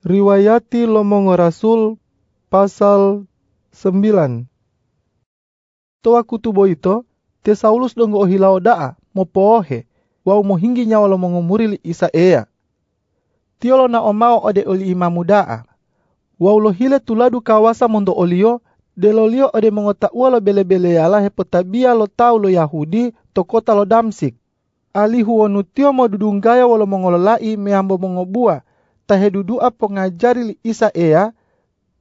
Riwayati Lomongo Rasul pasal 9. Toa kutubo ito, te Saulus dongo daa, mo pohe, wau mo hinggi nyawa lomongo murili isa ea. Tiolo na omao ode oli imamu daa. Wau lo hile tuladu kawasa mondo olio, de lo lio ode mongota ua lo bele-bele yala lo tau lo Yahudi to kota lo Damsik. Ali huonu tio mo dudunggaya walo mongololai meambo mongobua, tahe dudua pengajari li isa ea,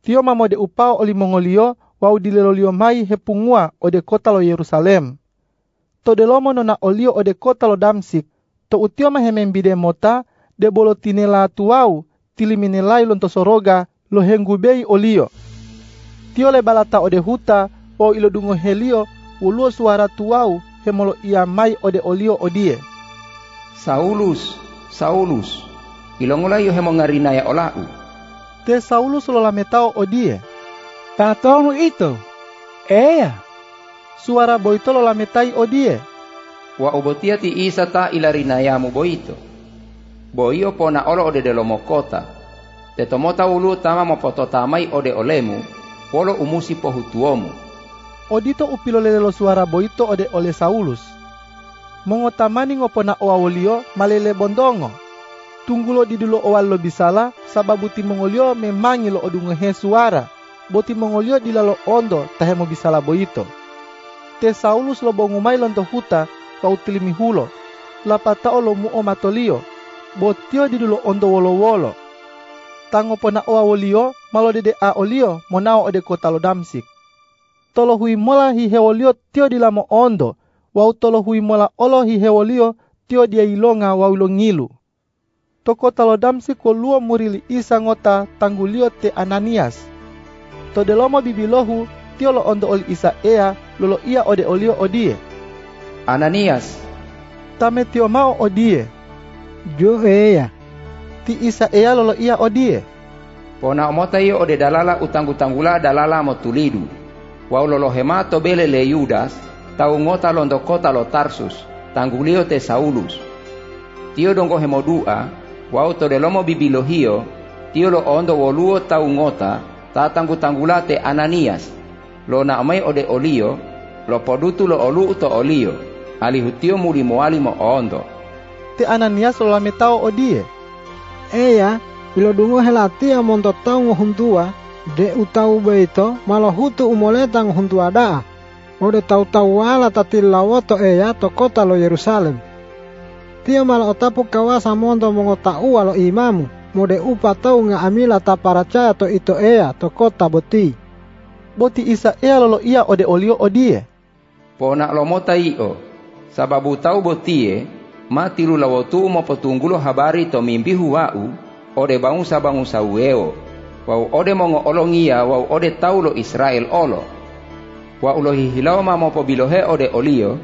tio mamode upao oli mongolio wau dilelolio mai hepungua ode kota lo Yerusalem. To delomo nona olio ode kota lo Damsik, to utio mahemembide mota de bolo tinela tuau tiliminelai lonto soroga lo henggubei olio. Tio le balata ode huta o ilo dungo helio uluo suara tuau hemolo ia mai ode olio odie. Saulus, Saulus, ilongola yo hemo ngarina ya olau. Te Saulus lo lametao odie. Tatonu ito. Eya. Suara boito lo lametai odie. Wa ubotia ti isa ta ilarina ya mu boito. Boio pona olo ode de lomo kota. Te tomota ulu tama mo pototamai ode olemu, polo umusi pohutuomu. Odito upilolele lo suara boito ode ole Saulus. Mongotamani ngopona oawolio malele bondongo. Tunggulo di dulu owal lo bisala sababu timongolio memangi lo odungo he suara. Boti mongolio di lalo ondo tahe mo bisala boito. Te Saulus lo bongumai lonto huta kau tilimi hulo. Lapata lo muo matolio. Botio di dulu ondo wolo-wolo. Tango pona oawolio malo dede a olio monao ode kota lo Damsik tolo hui mola hi hewolio tio di lamo ondo, wau tolo hui mola olo hi hewolio tio dia ilonga wau longilu. Toko talo damsi ko luo murili isa ngota tanggulio te Ananias. To delomo bibilohu tio lo ondo oli isa ea lolo ia ode olio odie. Ananias, Tame tio mao odie. Jo eya. Ti isa ea lolo ia odie. pona omota iyo ode dalala utanggu-tanggula dalala mo tulidu. Wau lolo hemato bele le Yudas, tau ngota londo kota lo Tarsus, tanggulio te Saulus. Tio dongo hemodua, wau to delomo bibilohio, tio lo ondo woluo tau ngota, ta tanggu-tanggula te Ananias. Lo na amai ode olio, lo podutu lo olu to olio, alihu tio muli moali mo ondo. Te Ananias lo lametao odie. Eya, ilo dungo helatia monto tau ngohuntua, de utau beito malo hutu umoleta ngohuntua daa. Ode tau tau wala tatilawoto eya to kota lo Yerusalem. Tia malo otapu kawasa monto mongota ua lo imamu, mode upa tau nga amila ta paracaya to ito eya to kota boti. Boti isa ea lolo ia ode olio odie. Pona lo mota iyo, sababu tau botie, matilu lawotu mo potunggulo habari to mimbihu wau, ode bangsa bangsa ueo. Wau ode mongo olongia wau ode tau lo Israel olo. Wa ulo hihilau ma mo pobilohe ode olio,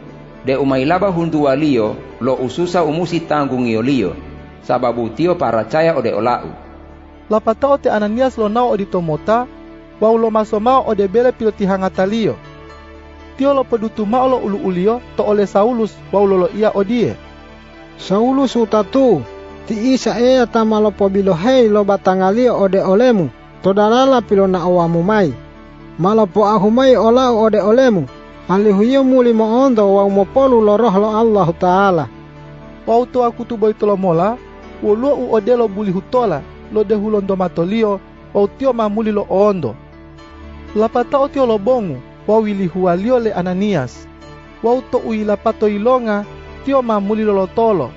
de umailaba hundu walio lo ususa umusi tanggungi olio, sababu tio paracaya ode olau. Lapatao te Ananias lo nao odi tomota, wau lo masomao ode bele piloti hangatalio. Tio lo pedutu mao lo ulu ulio to ole Saulus wau lolo ia odie. Saulus utatu, ti isa eya tamalo pobilo hei lo batangalio ode olemu, to dalala pilo na owamu mai. Malo po ahumai ola ode olemu, alihuyo muli mo ondo wa mo polu lo roh lo Allah Ta'ala. Wau to aku tu boito lo mola, wolo u ode lo buli hutola, lo de hulondo matolio, wau tio mamuli lo ondo. Lapatao tio lo bongu, wau ili hualio le Ananias. Wau to uilapato ilonga, tio mamuli lo lotolo.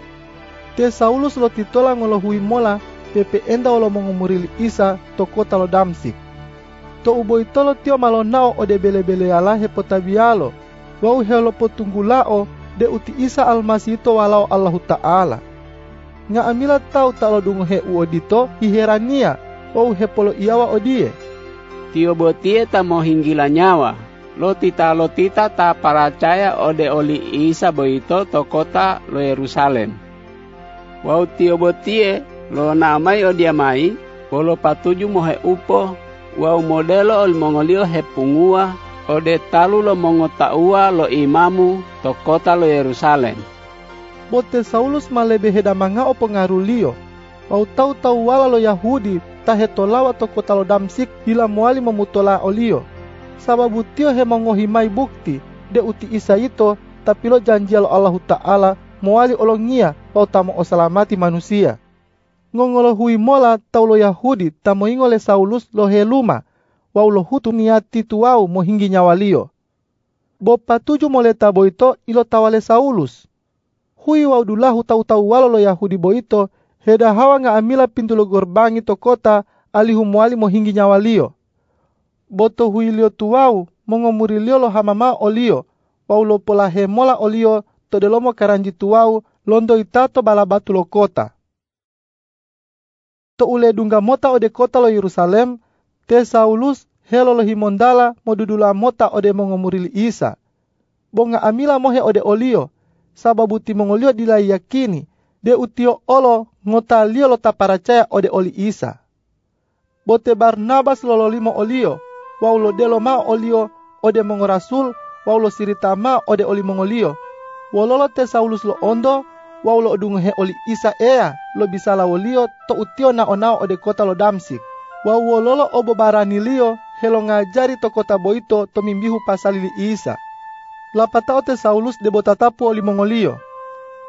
Te Saulus lo titola ngolo hui mola pepe enda olo mongomurili isa to kota lo Damsik. To uboitolo tio malonao ode bele-bele ala hepo tabialo. Wau helo potunggulao de uti isa almasito walau Allahu Ta'ala. Nga amila tau talo dungo he uodito hiherania wau hepolo iawa odie. Tio botie ta mo hinggila nyawa. Lo tita lo tita ta paracaya ode oli isa boito to kota lo Yerusalem. Wau tio botie lo namai odia mai, polo patuju mohe upo, wau modelo ol mongolio he pungua, ode talu lo mongotaua lo imamu to kota lo Yerusalem. Bote Saulus malebe hedamanga o pengaruh lio. Wau tau-tau wala lo Yahudi tahe tolawa to kota lo Damsik hila muali memutola olio. Sababu tio he mongohimai bukti de uti isa ito tapi lo janji Allah Ta'ala muali olongia wau tamo osalamati manusia. Ngongolo hui mola tau lo Yahudi tamo ingole Saulus lo heluma wau lo niati tuau mo hinggi nyawalio. Bopa tuju moleta boito ilo tawale Saulus. Hui wau dulahu tau-tau walo lo Yahudi boito heda hawa nga amila pintu lo gorbangi to kota ali humuali mo hinggi nyawalio. Boto hui lio tuau mongomuri lo hamama olio wau lo pola he mola olio to delomo karanji tuau londo itato balabatu lo kota. To ule dunga mota ode kota lo Yerusalem, te Saulus helo lo himondala modudula mota ode mongomurili Isa. Bonga amila mohe ode olio, sababu timongolio dilai yakini, de utio olo ngota lio lo taparacaya ode oli Isa. Bote Barnabas lolo limo olio, wau lo delo ma olio ode mongorasul, wau lo sirita ma ode oli mongolio. Wololo te Saulus lo ondo, wau lo he oli Isa ea, lo bisa la olio to utio na onao ode kota lo Damsik. Wau wololo obo barani lio, helo ngajari to kota boito to mimbihu pasalili Isa. Lapatao te Saulus de botatapu oli mongolio.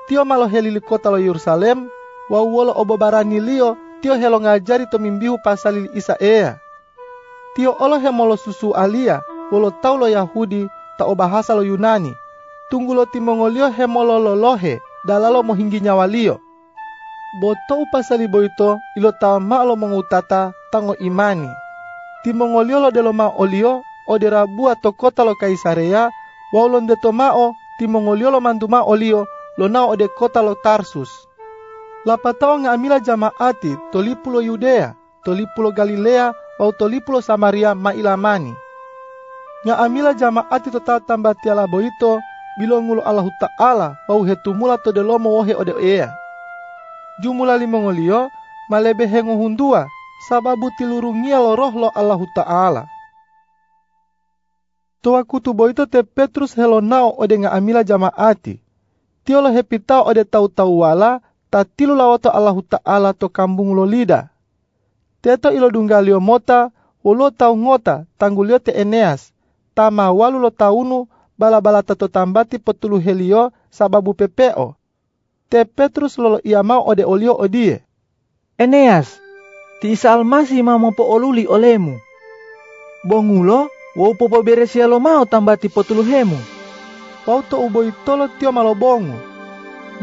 Tio malo helili kota lo Yerusalem, wau wolo obo barani lio, tio helo ngajari to mimbihu pasalili Isa ea. Tio olo hemolo susu alia, wolo tau lo Yahudi, ta o bahasa lo Yunani. Tunggu lo timongolio hemolo lolohe, dalalo mohinggi nyawalio. Boto upasali boito, ilo ta ma lo mengutata, tango imani. Timongolio lo delo ma olio, o derabua to kota lo Kaisarea, waulon de tomao, timongolio lo manduma olio, lo nao ode kota lo Tarsus. Lapatao nga amila jamaati, tolipulo Yudea, tolipulo Galilea, wau tolipulo Samaria mailamani. Nga amila jamaati to tatamba tiala boito, bilongulo Allahu Ta'ala, wau hetumula to delomo wohe ode ea. Jumula limongolio, malebe hengo hundua, sababu tilurungia lo roh lo Allahu Ta'ala. Toa kutu boito te Petrus helonao ode nga amila jamaati. Tio lo hepitao ode tau-tau wala, tatilu lawato Allahu Ta'ala to kambung lo lida. Teto ilo dunggalio mota, ulo tau ngota, tanggulio te Eneas, tama walu lo taunu, bala-bala tato tambati petulu helio, sababu pepeo. Te Petrus lolo ia mau ode olio odie. Eneas, ti isa almasi mau po oluli olemu. Bongulo, wau popo beresia lo mau tambati potulu hemu. Wau to uboi tolo tio malo bongu.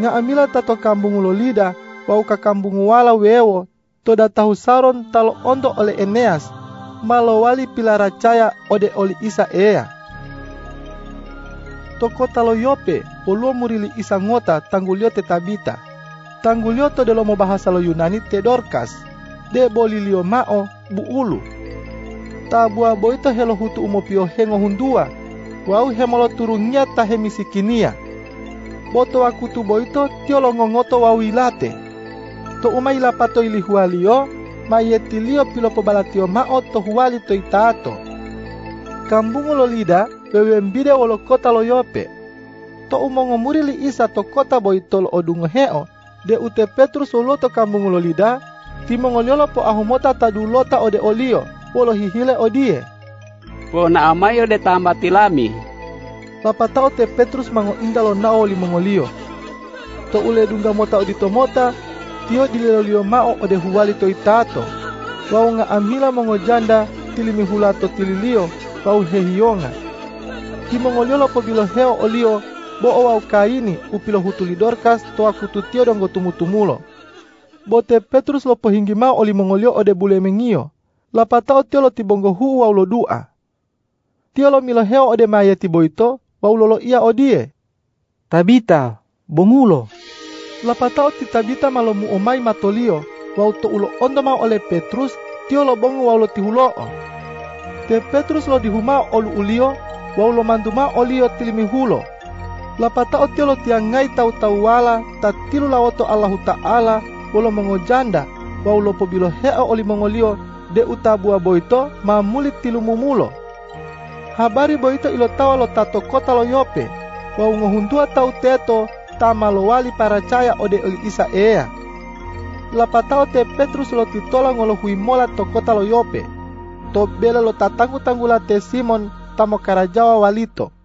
Nga amila tato kambung lo lida, wau ka kambung wala wewo, to da tahu saron talo ondo oleh Eneas, malo wali pilara caya ode oli isa ea. To kota lo Yope, oluo murili isa ngota tanggulio te tabita. Tanggulio to delo mo bahasa lo Yunani te Dorcas, de bolilio mao bu ulu. Tabua boito helo hutu umopio hengo hundua, wau hemolo turungia tahe. Boto akutu boito tiolo ngongoto wau ilate. To umai lapato ili hualio, mayetilio pilo pobalatio mao to huali to itato. Kambungu lo lida, wewembide wolo kota lo yope. To umongomuri li isa to kota boito lo odungo heo, de ute Petrus ulo to kambungu lo lida, timongoliolo po ahumota tadulota ode olio, wolo hihile odie. Po na amayo de tamba tilami. Lapatao te Petrus mango indalo nao li mongolio. To ule dunga mota odito mota, tio dilelolio mao ode huwali to itato. Wau nga amila mongo janda tilimi hulato tililio, wau hehionga. Ki mongoliolo po bilo heo olio, bo o wau kaini upilo hutuli dorkas to akutu tio dongo tumutumulo. Bote Petrus lo pohinggi mau oli mongolio ode bule mengio. Lapatao tio lo tibongo huu wau lo dua. Tio lo milo heo ode maya tiboito, wau lolo ia odie. Tabita, bongulo. Lapatao ti tabita malo mu omai matolio, wau to ulo ondo mau ole Petrus, tio lo bongo wau lo tihuloo. Te Petrus lo dihumao olu ulio, wau lo manduma olio tilimi hulo. Lapatao tio lo tiangai tau tau wala, tatilu lawoto Allahu Ta'ala, wolo mongojanda, wau lo pobilo hea oli mongolio, de utabua boito, mamuli tilu mumulo. Habari boito ilo tawa lo tato kota lo yope, wau ngohundua tau teto, tama lo wali para caya ode oli isa ea. lapatao te Petrus lo titolang ngolo hui mola to kota lo Yope. To bela lo tatangu tanggula te Simon tamo karajawa walito.